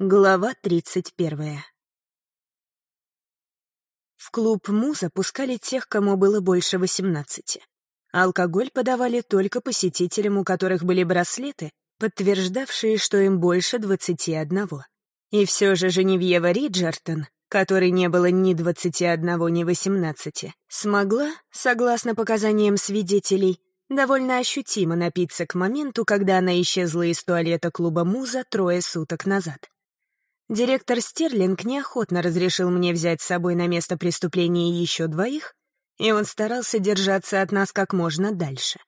Глава тридцать первая. В клуб «Муза» пускали тех, кому было больше восемнадцати. Алкоголь подавали только посетителям, у которых были браслеты, подтверждавшие, что им больше двадцати одного. И все же Женевьева Риджертон, которой не было ни двадцати одного, ни восемнадцати, смогла, согласно показаниям свидетелей, довольно ощутимо напиться к моменту, когда она исчезла из туалета клуба «Муза» трое суток назад. Директор Стерлинг неохотно разрешил мне взять с собой на место преступления еще двоих, и он старался держаться от нас как можно дальше.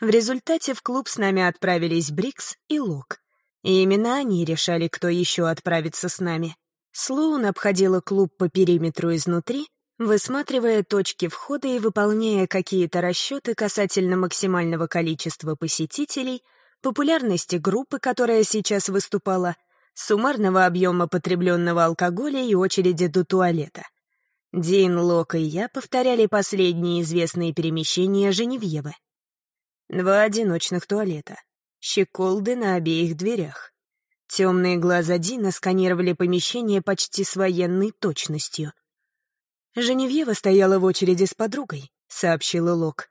В результате в клуб с нами отправились Брикс и Лок, и именно они решали, кто еще отправится с нами. Слоун обходила клуб по периметру изнутри, высматривая точки входа и выполняя какие-то расчеты касательно максимального количества посетителей, популярности группы, которая сейчас выступала, суммарного объема потребленного алкоголя и очереди до туалета. Дин, Лок и я повторяли последние известные перемещения Женевьевы. Два одиночных туалета, щеколды на обеих дверях. Темные глаза Дина сканировали помещение почти с военной точностью. «Женевьева стояла в очереди с подругой», — сообщила Лок.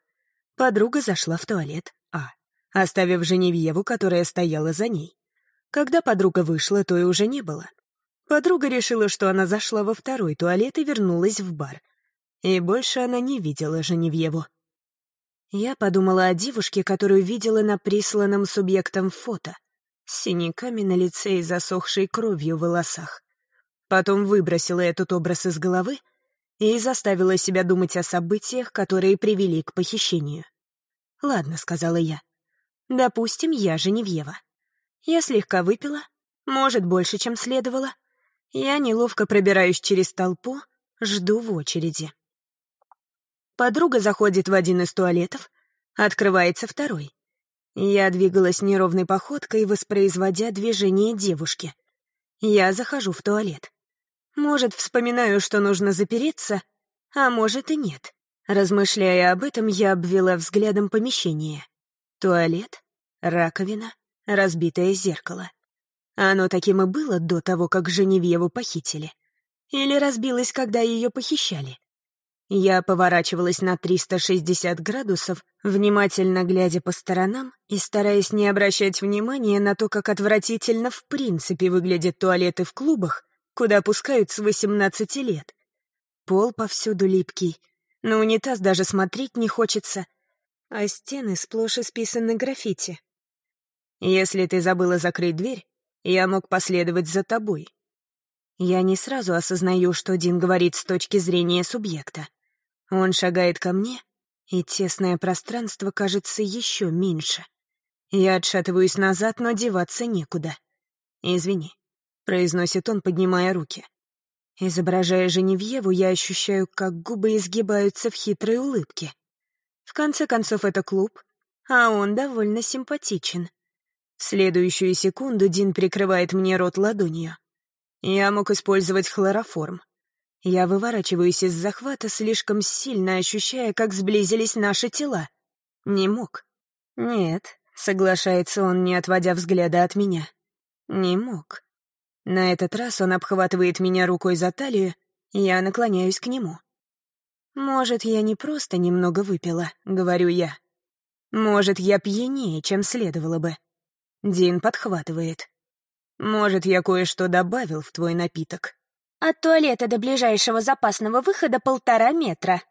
Подруга зашла в туалет А, оставив Женевьеву, которая стояла за ней. Когда подруга вышла, то и уже не было. Подруга решила, что она зашла во второй туалет и вернулась в бар. И больше она не видела Женевьеву. Я подумала о девушке, которую видела на присланном субъектом фото, с синяками на лице и засохшей кровью в волосах. Потом выбросила этот образ из головы и заставила себя думать о событиях, которые привели к похищению. «Ладно», — сказала я. «Допустим, я Женевьева. Я слегка выпила, может, больше, чем следовало. Я неловко пробираюсь через толпу, жду в очереди. Подруга заходит в один из туалетов, открывается второй. Я двигалась неровной походкой, воспроизводя движение девушки. Я захожу в туалет. Может, вспоминаю, что нужно запереться, а может и нет. Размышляя об этом, я обвела взглядом помещение. Туалет, раковина, разбитое зеркало. Оно таким и было до того, как Женевьеву похитили. Или разбилось, когда ее похищали. Я поворачивалась на 360 градусов, внимательно глядя по сторонам и стараясь не обращать внимания на то, как отвратительно в принципе выглядят туалеты в клубах, куда пускают с 18 лет. Пол повсюду липкий, на унитаз даже смотреть не хочется, а стены сплошь исписаны граффити. Если ты забыла закрыть дверь, я мог последовать за тобой. Я не сразу осознаю, что Дин говорит с точки зрения субъекта. Он шагает ко мне, и тесное пространство кажется еще меньше. Я отшатываюсь назад, но деваться некуда. «Извини», — произносит он, поднимая руки. Изображая Женевьеву, я ощущаю, как губы изгибаются в хитрой улыбке. В конце концов, это клуб, а он довольно симпатичен. В следующую секунду Дин прикрывает мне рот ладонью. Я мог использовать хлороформ. Я выворачиваюсь из захвата, слишком сильно ощущая, как сблизились наши тела. Не мог. Нет, соглашается он, не отводя взгляда от меня. Не мог. На этот раз он обхватывает меня рукой за талию, я наклоняюсь к нему. «Может, я не просто немного выпила», — говорю я. «Может, я пьянее, чем следовало бы». Дин подхватывает. «Может, я кое-что добавил в твой напиток?» «От туалета до ближайшего запасного выхода полтора метра»,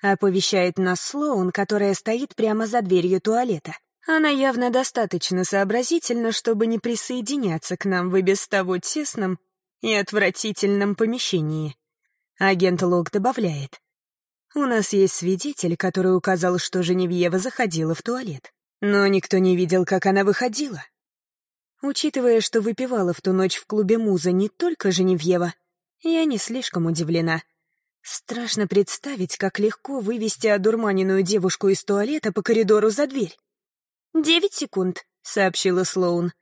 оповещает нас Слоун, которая стоит прямо за дверью туалета. Она явно достаточно сообразительна, чтобы не присоединяться к нам в и без того тесном и отвратительном помещении. Агент Лок добавляет. У нас есть свидетель, который указал, что Женевьева заходила в туалет. Но никто не видел, как она выходила. Учитывая, что выпивала в ту ночь в клубе «Муза» не только Женевьева, я не слишком удивлена. Страшно представить, как легко вывести одурманенную девушку из туалета по коридору за дверь. «Девять секунд», — сообщила Слоун.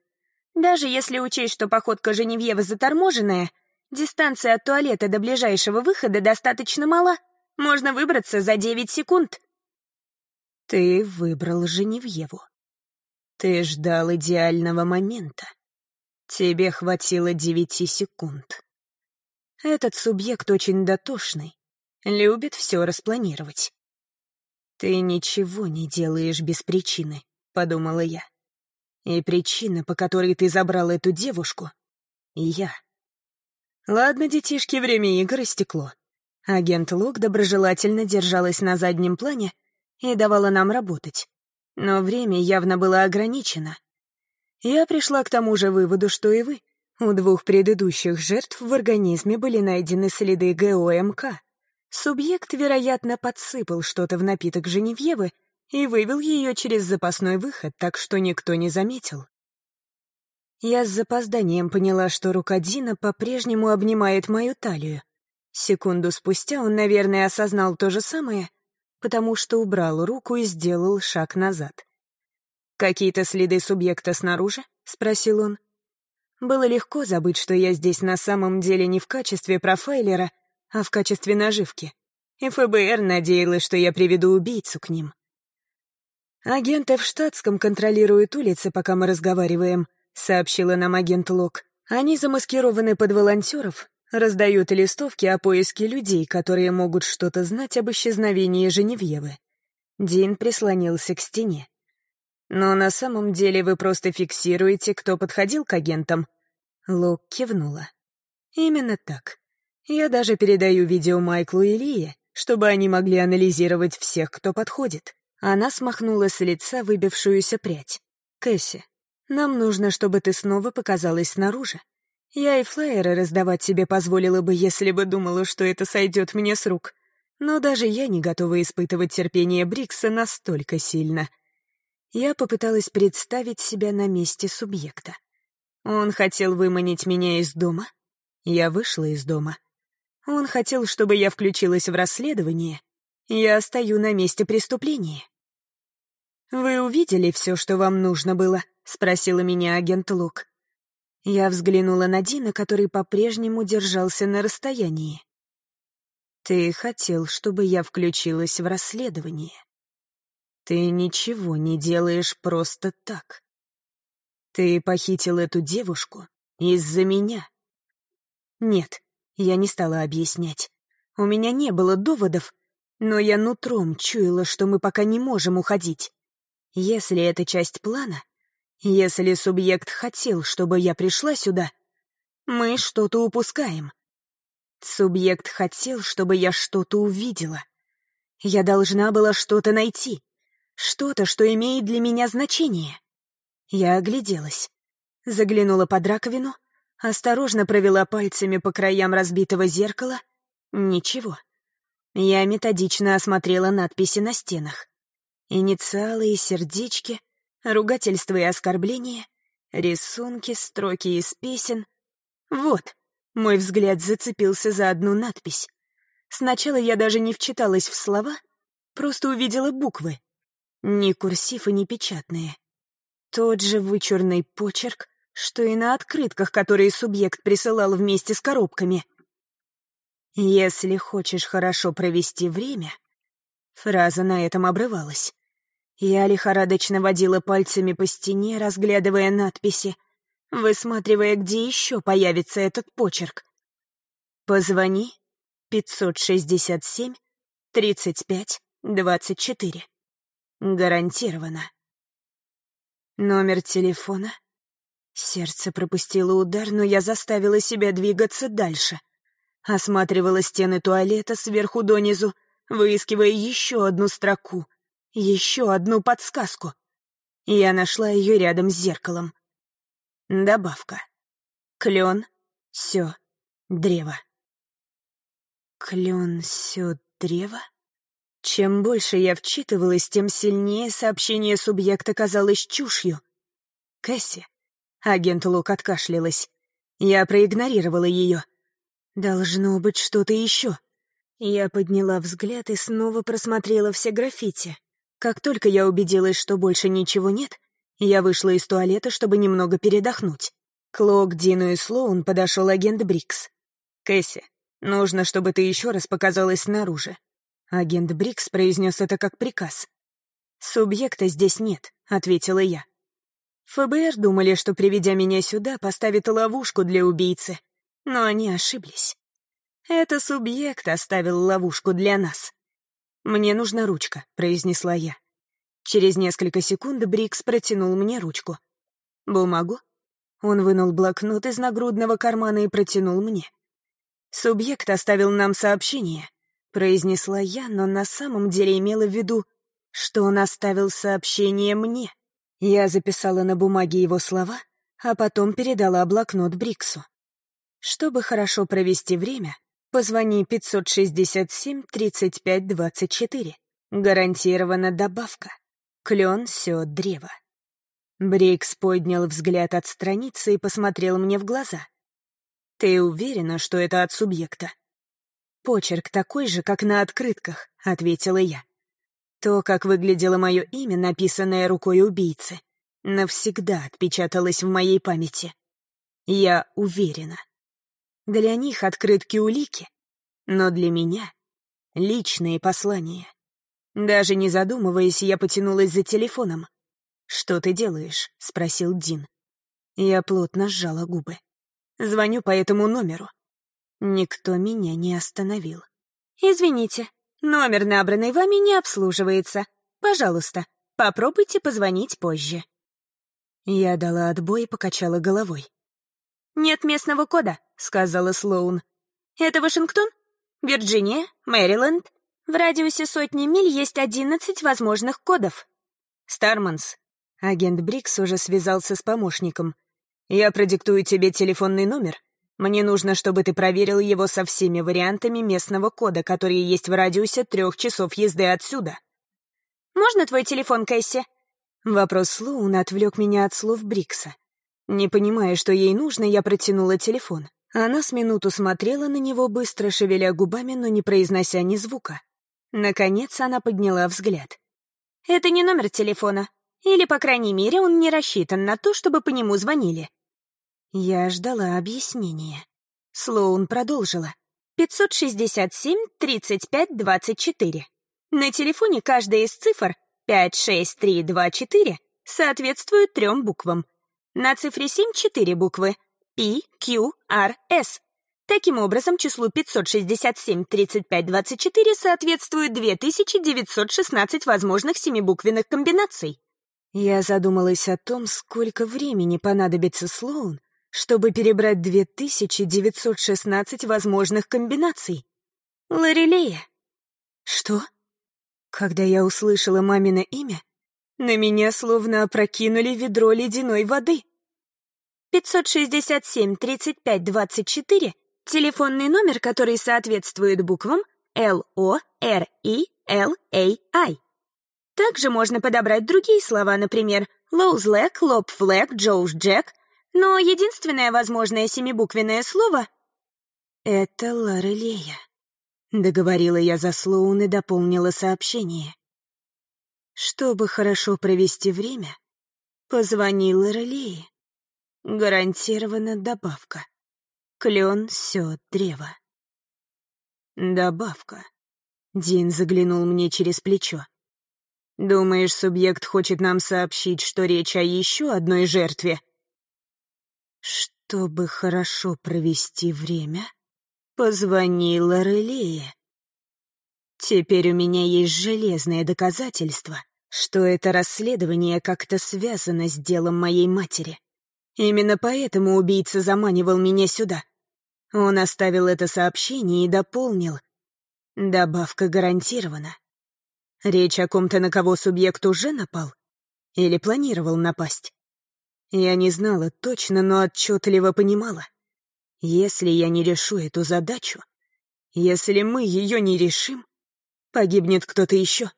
«Даже если учесть, что походка Женевьевы заторможенная, дистанция от туалета до ближайшего выхода достаточно мала. Можно выбраться за девять секунд». «Ты выбрал Женевьеву», ты ждал идеального момента. Тебе хватило девяти секунд. Этот субъект очень дотошный, любит все распланировать. «Ты ничего не делаешь без причины», — подумала я. «И причина, по которой ты забрал эту девушку, — я». Ладно, детишки, время игр истекло. Агент Лок доброжелательно держалась на заднем плане и давала нам работать. Но время явно было ограничено. Я пришла к тому же выводу, что и вы. У двух предыдущих жертв в организме были найдены следы ГОМК. Субъект, вероятно, подсыпал что-то в напиток Женевьевы и вывел ее через запасной выход, так что никто не заметил. Я с запозданием поняла, что рука Дина по-прежнему обнимает мою талию. Секунду спустя он, наверное, осознал то же самое, потому что убрал руку и сделал шаг назад. «Какие-то следы субъекта снаружи?» — спросил он. Было легко забыть, что я здесь на самом деле не в качестве профайлера, а в качестве наживки. И ФБР надеялась, что я приведу убийцу к ним. «Агенты в штатском контролируют улицы, пока мы разговариваем», — сообщила нам агент Лок. «Они замаскированы под волонтеров, раздают листовки о поиске людей, которые могут что-то знать об исчезновении Женевьевы». Дин прислонился к стене. «Но на самом деле вы просто фиксируете, кто подходил к агентам?» Лок кивнула. «Именно так. Я даже передаю видео Майклу и Лие, чтобы они могли анализировать всех, кто подходит. Она смахнула с лица выбившуюся прядь. «Кэсси, нам нужно, чтобы ты снова показалась снаружи. Я и флайеры раздавать тебе позволила бы, если бы думала, что это сойдет мне с рук. Но даже я не готова испытывать терпение Брикса настолько сильно. Я попыталась представить себя на месте субъекта. Он хотел выманить меня из дома. Я вышла из дома. Он хотел, чтобы я включилась в расследование. Я стою на месте преступления. «Вы увидели все, что вам нужно было?» — спросила меня агент Лук. Я взглянула на Дина, который по-прежнему держался на расстоянии. «Ты хотел, чтобы я включилась в расследование. Ты ничего не делаешь просто так. Ты похитил эту девушку из-за меня». «Нет, я не стала объяснять. У меня не было доводов, но я нутром чуяла, что мы пока не можем уходить. Если это часть плана, если субъект хотел, чтобы я пришла сюда, мы что-то упускаем. Субъект хотел, чтобы я что-то увидела. Я должна была что-то найти. Что-то, что имеет для меня значение. Я огляделась. Заглянула под раковину — Осторожно провела пальцами по краям разбитого зеркала. Ничего. Я методично осмотрела надписи на стенах. Инициалы и сердечки, ругательства и оскорбления, рисунки, строки из песен. Вот, мой взгляд зацепился за одну надпись. Сначала я даже не вчиталась в слова, просто увидела буквы. Ни курсив и ни печатные. Тот же вычурный почерк, что и на открытках, которые субъект присылал вместе с коробками. «Если хочешь хорошо провести время...» Фраза на этом обрывалась. Я лихорадочно водила пальцами по стене, разглядывая надписи, высматривая, где еще появится этот почерк. «Позвони 567 35 24. Гарантированно». Номер телефона Сердце пропустило удар, но я заставила себя двигаться дальше. Осматривала стены туалета сверху донизу, выискивая еще одну строку, еще одну подсказку. Я нашла ее рядом с зеркалом. Добавка. Клен, все, древо. Клен, все, древо? Чем больше я вчитывалась, тем сильнее сообщение субъекта казалось чушью. Кэсси, Агент Лук откашлялась. Я проигнорировала ее. Должно быть что-то еще. Я подняла взгляд и снова просмотрела все граффити. Как только я убедилась, что больше ничего нет, я вышла из туалета, чтобы немного передохнуть. К Лок, Дину и Слоун подошел агент Брикс. «Кэсси, нужно, чтобы ты еще раз показалась снаружи». Агент Брикс произнес это как приказ. «Субъекта здесь нет», — ответила я. ФБР думали, что, приведя меня сюда, поставит ловушку для убийцы, но они ошиблись. Это субъект оставил ловушку для нас. «Мне нужна ручка», — произнесла я. Через несколько секунд Брикс протянул мне ручку. «Бумагу?» Он вынул блокнот из нагрудного кармана и протянул мне. «Субъект оставил нам сообщение», — произнесла я, но на самом деле имела в виду, что он оставил сообщение мне. Я записала на бумаге его слова, а потом передала блокнот Бриксу. Чтобы хорошо провести время, позвони 567-35-24. Гарантирована добавка. Клен все древо. Брикс поднял взгляд от страницы и посмотрел мне в глаза. «Ты уверена, что это от субъекта?» «Почерк такой же, как на открытках», — ответила я. То, как выглядело мое имя, написанное рукой убийцы, навсегда отпечаталось в моей памяти. Я уверена. Для них открытки улики, но для меня — личные послания. Даже не задумываясь, я потянулась за телефоном. «Что ты делаешь?» — спросил Дин. Я плотно сжала губы. «Звоню по этому номеру». Никто меня не остановил. «Извините, номер, набранный вами, не обслуживается. Пожалуйста, попробуйте позвонить позже». Я дала отбой и покачала головой. «Нет местного кода», — сказала Слоун. «Это Вашингтон? Вирджиния? Мэриленд? В радиусе сотни миль есть одиннадцать возможных кодов». «Старманс, Агент Брикс уже связался с помощником. «Я продиктую тебе телефонный номер. Мне нужно, чтобы ты проверил его со всеми вариантами местного кода, которые есть в радиусе трех часов езды отсюда». «Можно твой телефон, Кэсси?» Вопрос Слоун отвлек меня от слов Брикса. Не понимая, что ей нужно, я протянула телефон. Она с минуту смотрела на него, быстро шевеля губами, но не произнося ни звука. Наконец она подняла взгляд. «Это не номер телефона. Или, по крайней мере, он не рассчитан на то, чтобы по нему звонили. Я ждала объяснения. Слоун продолжила. 567-35-24. На телефоне каждая из цифр 56324 соответствует трем буквам. На цифре 7 — четыре буквы. P, Q, R, S. Таким образом, числу 567-35-24 соответствует 2916 возможных семибуквенных комбинаций. Я задумалась о том, сколько времени понадобится Слоун, чтобы перебрать 2916 возможных комбинаций. Лорелея. Что? Когда я услышала мамино имя, на меня словно опрокинули ведро ледяной воды. 567-35-24 — телефонный номер, который соответствует буквам L-O-R-E-L-A-I. Также можно подобрать другие слова, например, «lose lag», «lop flag», «Jose Jag», но единственное возможное семибуквенное слово — это Лорелея. Договорила я за Слоун и дополнила сообщение. Чтобы хорошо провести время, позвони Лорелее. Гарантирована добавка. Клен все древо. Добавка. Дин заглянул мне через плечо. Думаешь, субъект хочет нам сообщить, что речь о еще одной жертве? Чтобы хорошо провести время, позвони Лорелее. Теперь у меня есть железное доказательство, что это расследование как-то связано с делом моей матери. Именно поэтому убийца заманивал меня сюда. Он оставил это сообщение и дополнил. Добавка гарантирована. Речь о ком-то, на кого субъект уже напал? Или планировал напасть? Я не знала точно, но отчетливо понимала. Если я не решу эту задачу, если мы ее не решим, погибнет кто-то еще.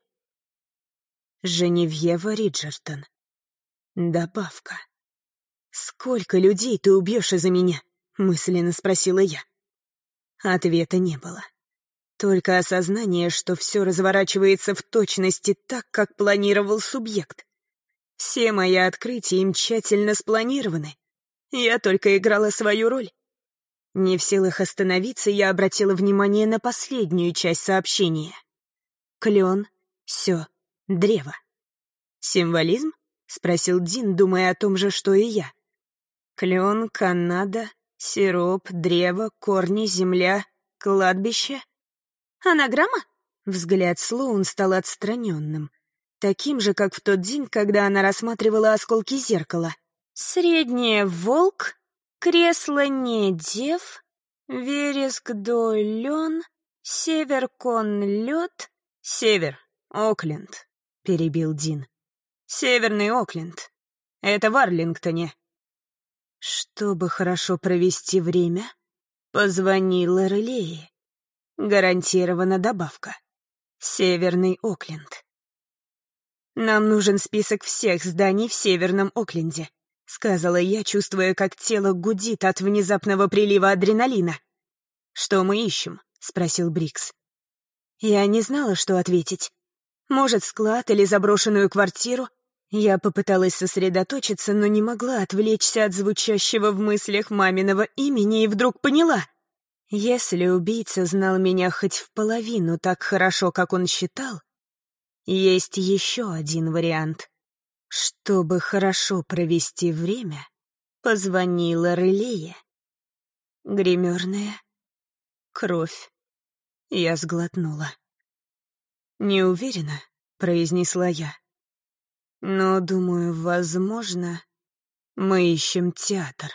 Женевьева Риджертон. Добавка. «Сколько людей ты убьешь из-за меня?» — мысленно спросила я. Ответа не было. Только осознание, что все разворачивается в точности так, как планировал субъект. Все мои открытия им тщательно спланированы. Я только играла свою роль. Не в силах остановиться, я обратила внимание на последнюю часть сообщения. Клен, все, древо. Символизм? спросил Дин, думая о том же, что и я. Клен, Канада, сироп, древо, корни, земля, кладбище. Анаграмма? Взгляд Слоун стал отстраненным. Таким же, как в тот день, когда она рассматривала осколки зеркала. Среднее — волк, кресло не дев, вереск до лен, север кон лед. Север, Окленд, перебил Дин. Северный Окленд. Это в Арлингтоне. Чтобы хорошо провести время, позвонила Релеи. Гарантирована добавка. Северный Окленд. «Нам нужен список всех зданий в Северном Окленде», — сказала я, чувствуя, как тело гудит от внезапного прилива адреналина. «Что мы ищем?» — спросил Брикс. Я не знала, что ответить. Может, склад или заброшенную квартиру, я попыталась сосредоточиться, но не могла отвлечься от звучащего в мыслях маминого имени и вдруг поняла. Если убийца знал меня хоть в половину так хорошо, как он считал, есть еще один вариант. Чтобы хорошо провести время, позвонила Релея. Гримерная. Кровь. Я сглотнула. «Не уверена», — произнесла я. Но, думаю, возможно, мы ищем театр.